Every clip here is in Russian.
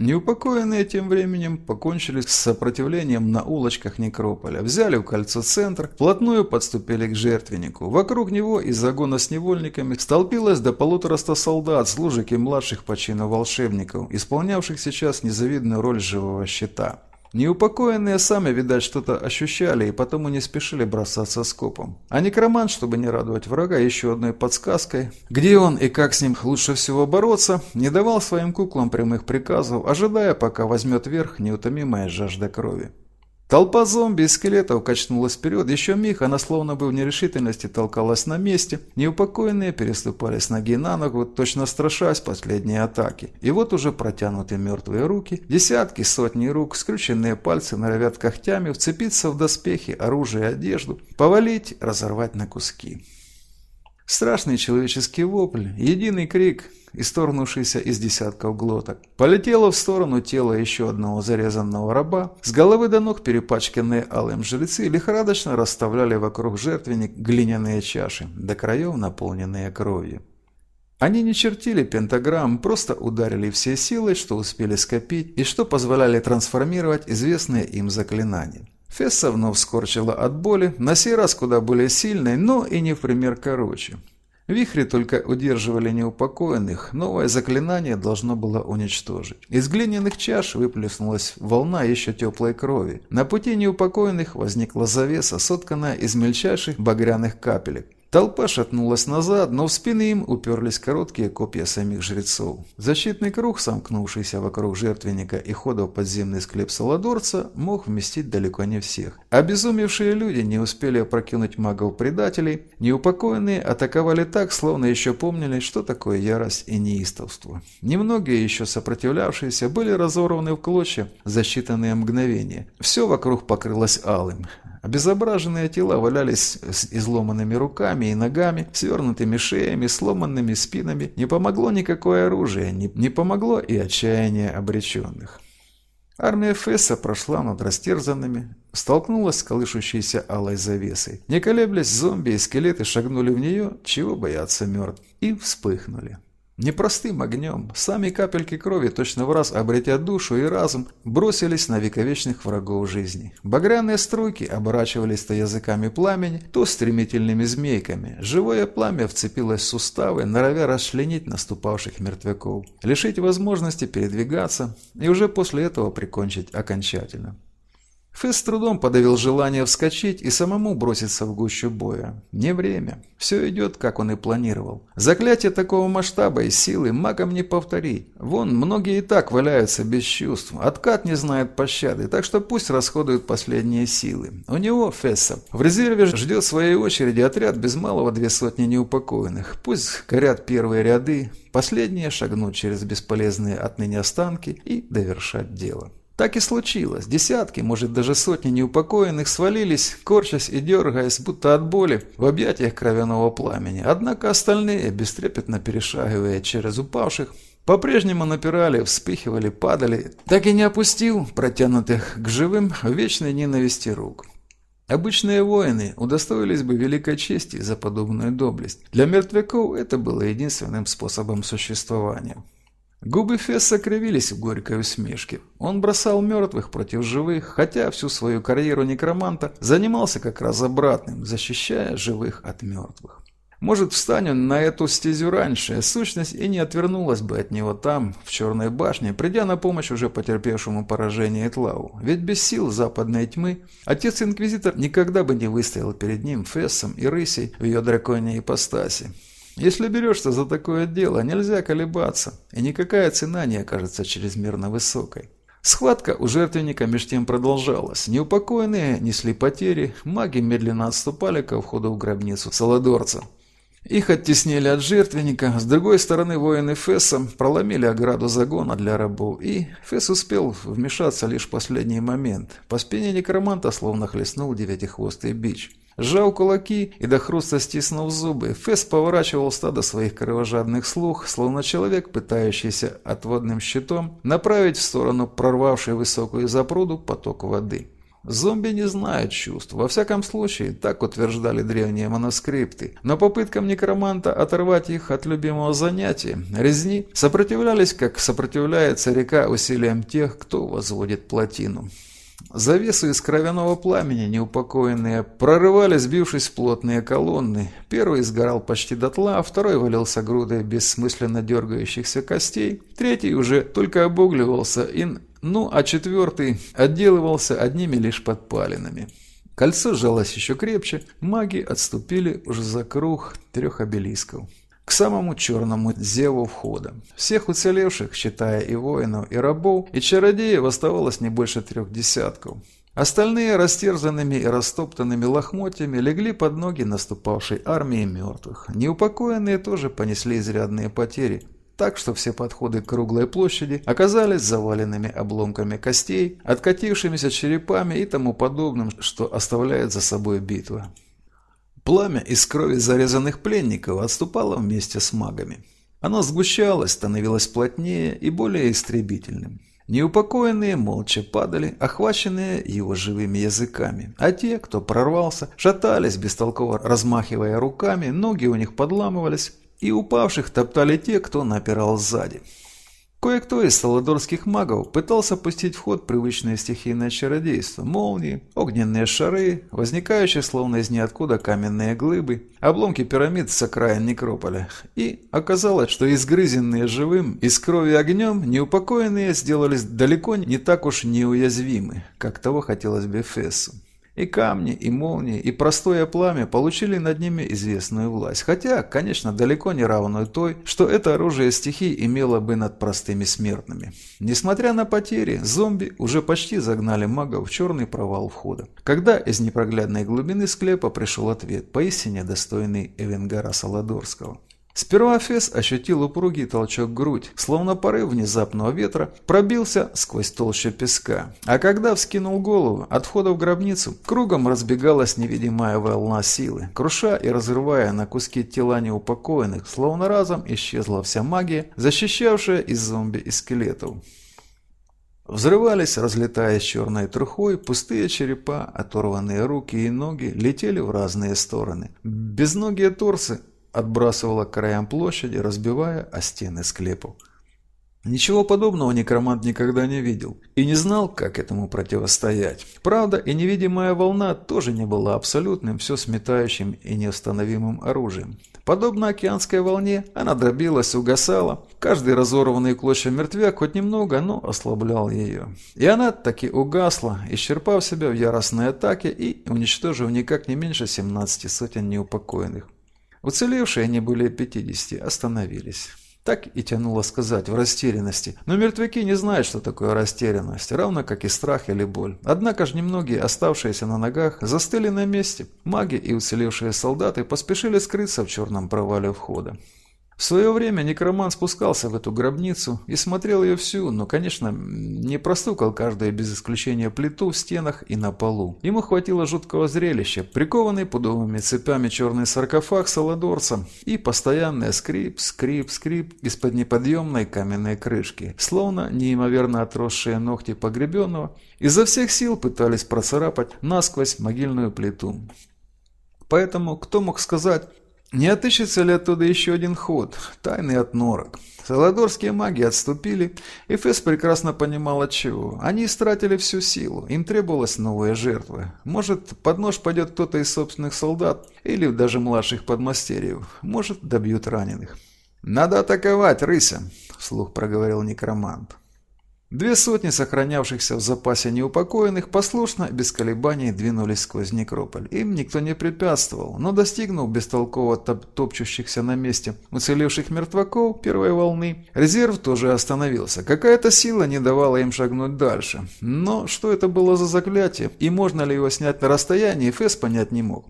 Неупокоенные тем временем покончили с сопротивлением на улочках Некрополя, взяли в кольцо центр, вплотную подступили к жертвеннику. Вокруг него из загона с невольниками столпилось до полутораста солдат, служек и младших по чину волшебников, исполнявших сейчас незавидную роль живого щита. Неупокоенные сами, видать, что-то ощущали и потому не спешили бросаться скопом. А некромант, чтобы не радовать врага еще одной подсказкой, где он и как с ним лучше всего бороться, не давал своим куклам прямых приказов, ожидая, пока возьмет верх неутомимая жажда крови. Толпа зомби и скелетов качнулась вперед, еще миг она словно бы в нерешительности толкалась на месте, неупокоенные переступали с ноги на ногу, точно страшась последней атаки. И вот уже протянуты мертвые руки, десятки, сотни рук, скрюченные пальцы норовят когтями вцепиться в доспехи, оружие и одежду, повалить, разорвать на куски. Страшный человеческий вопль, единый крик, исторгнувшийся из десятков глоток. Полетело в сторону тела еще одного зарезанного раба. С головы до ног перепачканные алым жрецы лихорадочно расставляли вокруг жертвенник глиняные чаши, до краев наполненные кровью. Они не чертили пентаграмм, просто ударили все силы, что успели скопить и что позволяли трансформировать известные им заклинания. Фесса вновь скорчила от боли, на сей раз куда более сильной, но и не в пример короче. Вихри только удерживали неупокоенных, новое заклинание должно было уничтожить. Из глиняных чаш выплеснулась волна еще теплой крови. На пути неупокоенных возникла завеса, сотканная из мельчайших багряных капелек. Толпа шатнулась назад, но в спины им уперлись короткие копья самих жрецов. Защитный круг, сомкнувшийся вокруг жертвенника и хода в подземный склеп Саладорца, мог вместить далеко не всех. Обезумевшие люди не успели опрокинуть магов-предателей, неупокоенные атаковали так, словно еще помнили, что такое ярость и неистовство. Немногие еще сопротивлявшиеся были разорваны в клочья за считанные мгновения. Все вокруг покрылось алым. Обезображенные тела валялись с изломанными руками и ногами, свернутыми шеями, сломанными спинами. Не помогло никакое оружие, не, не помогло и отчаяние обреченных. Армия Фесса прошла над растерзанными, столкнулась с колышущейся алой завесой. Не колеблясь, зомби и скелеты шагнули в нее, чего боятся мертв, и вспыхнули. Непростым огнем, сами капельки крови, точно в раз обретя душу и разум, бросились на вековечных врагов жизни. Багряные струйки оборачивались то языками пламени, то стремительными змейками. Живое пламя вцепилось в суставы, норовя расчленить наступавших мертвяков, лишить возможности передвигаться и уже после этого прикончить окончательно. Фэс с трудом подавил желание вскочить и самому броситься в гущу боя. Не время. Все идет, как он и планировал. Заклятие такого масштаба и силы магам не повторить. Вон, многие и так валяются без чувств. Откат не знает пощады, так что пусть расходуют последние силы. У него, Фесса, в резерве ждет своей очереди отряд без малого две сотни неупокоенных. Пусть горят первые ряды, последние шагнут через бесполезные отныне останки и довершать дело. Так и случилось. Десятки, может даже сотни неупокоенных свалились, корчась и дергаясь, будто от боли, в объятиях кровяного пламени. Однако остальные, бестрепетно перешагивая через упавших, по-прежнему напирали, вспыхивали, падали, так и не опустил протянутых к живым вечной ненависти рук. Обычные воины удостоились бы великой чести за подобную доблесть. Для мертвяков это было единственным способом существования. Губы Фесса кривились в горькой усмешке. Он бросал мертвых против живых, хотя всю свою карьеру некроманта занимался как раз обратным, защищая живых от мертвых. Может, встань на эту стезю раньше, сущность и не отвернулась бы от него там, в Черной башне, придя на помощь уже потерпевшему поражение Этлау. Ведь без сил западной тьмы отец-инквизитор никогда бы не выстоял перед ним Фессом и Рысей в ее драконьей ипостаси. Если берешься за такое дело, нельзя колебаться, и никакая цена не окажется чрезмерно высокой. Схватка у жертвенника меж тем продолжалась. Неупокоенные несли потери, маги медленно отступали ко входу в гробницу Саладорца. Их оттеснили от жертвенника, с другой стороны воины Фесса проломили ограду загона для рабов, и Фесс успел вмешаться лишь в последний момент. По спине некроманта словно хлестнул девятихвостый бич. Сжал кулаки и до хруста стиснув зубы, Фесс поворачивал стадо своих кровожадных слух, словно человек, пытающийся отводным щитом направить в сторону прорвавшей высокую запруду поток воды. Зомби не знают чувств, во всяком случае, так утверждали древние манускрипты. Но попыткам некроманта оторвать их от любимого занятия, резни, сопротивлялись, как сопротивляется река усилиям тех, кто возводит плотину. Завесы из кровяного пламени, неупокоенные, прорывали, сбившись в плотные колонны. Первый сгорал почти дотла, а второй валился грудой бессмысленно дергающихся костей. Третий уже только обугливался, и... ну а четвертый отделывался одними лишь подпалинами. Кольцо сжалось еще крепче, маги отступили уже за круг трех обелисков к самому черному зеву входа. Всех уцелевших, считая и воинов, и рабов, и чародеев оставалось не больше трех десятков. Остальные растерзанными и растоптанными лохмотьями легли под ноги наступавшей армии мертвых. Неупокоенные тоже понесли изрядные потери, так что все подходы к круглой площади оказались заваленными обломками костей, откатившимися черепами и тому подобным, что оставляет за собой битва. Пламя из крови зарезанных пленников отступало вместе с магами. Оно сгущалось, становилось плотнее и более истребительным. Неупокоенные молча падали, охваченные его живыми языками, а те, кто прорвался, шатались, бестолково размахивая руками, ноги у них подламывались, и упавших топтали те, кто напирал сзади. Кое-кто из саладорских магов пытался пустить в ход привычное стихийное чародейство – молнии, огненные шары, возникающие словно из ниоткуда каменные глыбы, обломки пирамид с окраин некрополя. И оказалось, что изгрызенные живым, из крови огнем, неупокоенные сделались далеко не так уж неуязвимы, как того хотелось бы Фессу. И камни, и молнии, и простое пламя получили над ними известную власть, хотя, конечно, далеко не равную той, что это оружие стихий имело бы над простыми смертными. Несмотря на потери, зомби уже почти загнали мага в черный провал входа. Когда из непроглядной глубины склепа пришел ответ, поистине достойный Эвенгара Саладорского. Сперва Фес ощутил упругий толчок грудь, словно порыв внезапного ветра пробился сквозь толщу песка. А когда вскинул голову, от входа в гробницу кругом разбегалась невидимая волна силы, круша и разрывая на куски тела неупокоенных, словно разом исчезла вся магия, защищавшая из зомби и скелетов. Взрывались, разлетаясь черной трухой, пустые черепа, оторванные руки и ноги летели в разные стороны. Безногие торсы отбрасывала к краям площади, разбивая о стены склепов. Ничего подобного некромант никогда не видел и не знал, как этому противостоять. Правда, и невидимая волна тоже не была абсолютным, все сметающим и неустановимым оружием. Подобно океанской волне, она дробилась, угасала. Каждый разорванный клочья мертвяк хоть немного, но ослаблял ее. И она таки угасла, исчерпав себя в яростной атаке и уничтожив никак не меньше 17 сотен неупокоенных. Уцелевшие, они более 50, остановились. Так и тянуло сказать, в растерянности. Но мертвяки не знают, что такое растерянность, равно как и страх или боль. Однако же немногие, оставшиеся на ногах, застыли на месте. Маги и уцелевшие солдаты поспешили скрыться в черном провале входа. В свое время некроман спускался в эту гробницу и смотрел ее всю, но, конечно, не простукал каждое без исключения плиту в стенах и на полу. Ему хватило жуткого зрелища, прикованный пудовыми цепями черный саркофаг саладорца и постоянный скрип, скрип, скрип из-под неподъемной каменной крышки, словно неимоверно отросшие ногти погребенного, изо всех сил пытались процарапать насквозь могильную плиту. Поэтому кто мог сказать, не отыщется ли оттуда еще один ход, тайный от норок? Саладорские маги отступили, и Фесс прекрасно понимал отчего. Они истратили всю силу, им требовалась новая жертва. Может, под нож пойдет кто-то из собственных солдат, или даже младших подмастерьев. Может, добьют раненых. «Надо атаковать, рыся!» – вслух проговорил некромант. Две сотни сохранявшихся в запасе неупокоенных послушно, без колебаний, двинулись сквозь некрополь. Им никто не препятствовал, но достигнув бестолково топ топчущихся на месте уцелевших мертвяков первой волны, резерв тоже остановился. Какая-то сила не давала им шагнуть дальше. Но что это было за заклятие, и можно ли его снять на расстоянии, Фэс понять не мог.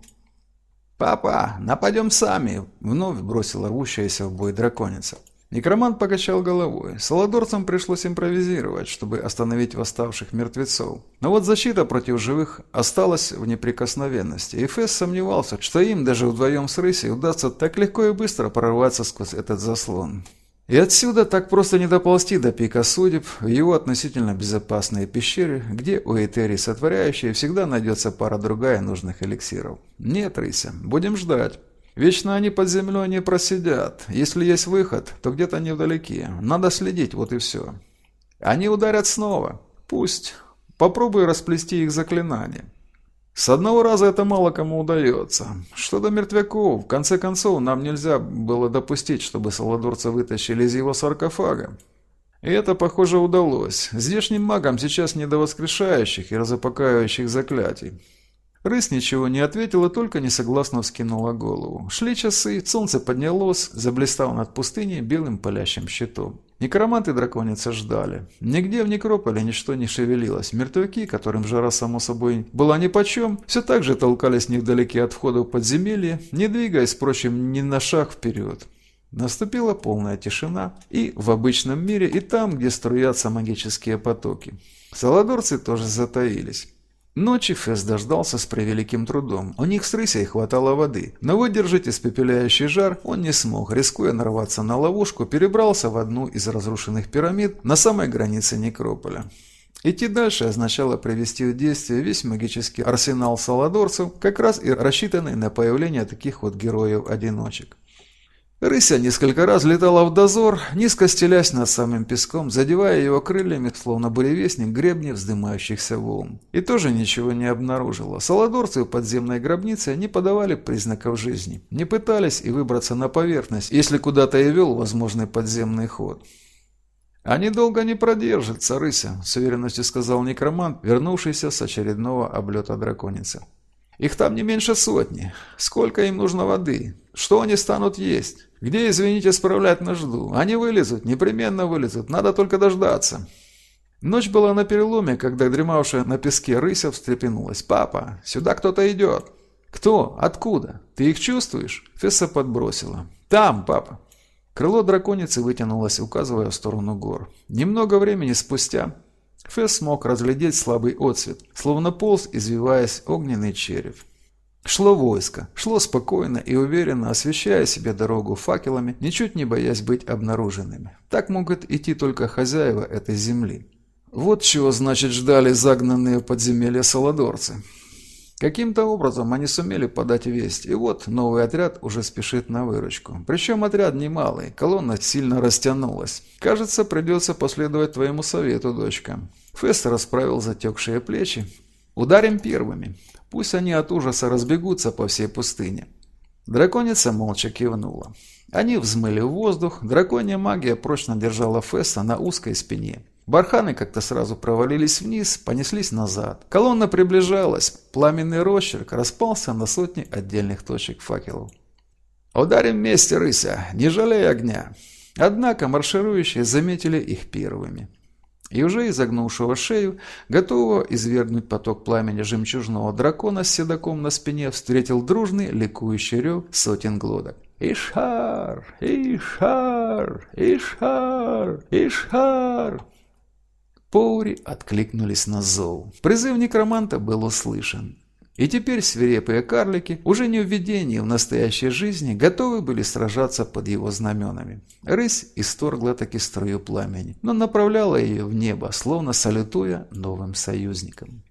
«Папа, нападем сами!» — вновь бросила рвущаяся в бой драконица. Некромант покачал головой. Саладорцам пришлось импровизировать, чтобы остановить восставших мертвецов. Но вот защита против живых осталась в неприкосновенности, и Фесс сомневался, что им даже вдвоем с Рысей удастся так легко и быстро прорваться сквозь этот заслон. И отсюда так просто не доползти до пика судеб в его относительно безопасные пещеры, где у Этери сотворяющей всегда найдется пара-другая нужных эликсиров. Нет, Рыся, будем ждать. Вечно они под землей не просидят. Если есть выход, то где-то невдалеке. Надо следить, вот и все. Они ударят снова. Пусть. Попробую расплести их заклинание. С одного раза это мало кому удается. Что до мертвяков, в конце концов, нам нельзя было допустить, чтобы саладорца вытащили из его саркофага. И это, похоже, удалось. Здешним магам сейчас не до воскрешающих и разопакающих заклятий. Рысь ничего не ответила, только несогласно вскинула голову. Шли часы, солнце поднялось, заблистал над пустыней белым палящим щитом. Некроманты драконицы ждали. Нигде в некрополе ничто не шевелилось. Мертвяки, которым жара само собой была нипочем, все так же толкались невдалеке от входа в подземелье, не двигаясь, впрочем, ни на шаг вперед. Наступила полная тишина и в обычном мире, и там, где струятся магические потоки. Саладорцы тоже затаились. Ночи Фесс дождался с превеликим трудом. У них с рысей хватало воды, но выдержать испепеляющий жар он не смог, рискуя нарваться на ловушку, перебрался в одну из разрушенных пирамид на самой границе некрополя. Идти дальше означало привести в действие весь магический арсенал саладорцев, как раз и рассчитанный на появление таких вот героев-одиночек. Рыся несколько раз летала в дозор, низко стелясь над самым песком, задевая его крыльями, словно буревестник гребни вздымающихся волн. И тоже ничего не обнаружила. Саладорцы в подземной гробнице не подавали признаков жизни, не пытались и выбраться на поверхность, если куда-то и вел возможный подземный ход. «Они долго не продержатся, рыся», — с уверенностью сказал некромант, вернувшийся с очередного облета драконицы. «Их там не меньше сотни. Сколько им нужно воды? Что они станут есть? Где, извините, справлять нужду? Они вылезут, непременно вылезут, надо только дождаться. Ночь была на переломе, когда дремавшая на песке рыся встрепенулась. «Папа, сюда кто-то идет». «Кто? Откуда? Ты их чувствуешь?» Фесса подбросила. «Там, папа». Крыло драконицы вытянулось, указывая в сторону гор. Немного времени спустя Фесс смог разглядеть слабый отсвет, словно полз, извиваясь огненный череп. Шло войско, шло спокойно и уверенно, освещая себе дорогу факелами, ничуть не боясь быть обнаруженными. Так могут идти только хозяева этой земли. Вот чего значит ждали загнанные в подземелья саладорцы. Каким-то образом они сумели подать весть, и вот новый отряд уже спешит на выручку. Причем отряд немалый, колонна сильно растянулась. Кажется, придется последовать твоему совету, дочка. Фест расправил затекшие плечи. Ударим первыми. Пусть они от ужаса разбегутся по всей пустыне. Драконица молча кивнула. Они взмыли в воздух, драконья магия прочно держала Фесса на узкой спине. Барханы как-то сразу провалились вниз, понеслись назад. Колонна приближалась, пламенный росчерк распался на сотни отдельных точек факелов. «Ударим вместе, рыся, не жалей огня!» Однако марширующие заметили их первыми и уже изогнувшего шею, готового извергнуть поток пламени жемчужного дракона с седаком на спине, встретил дружный ликующий рев сотен глоток. «Ишхар! Ишхар! Ишхар! Ишхар!» Поури откликнулись на зов. Призыв некроманта был услышан. И теперь свирепые карлики, уже не в видении в настоящей жизни, готовы были сражаться под его знаменами. Рысь исторгла таки струю пламени, но направляла ее в небо, словно салютуя новым союзникам.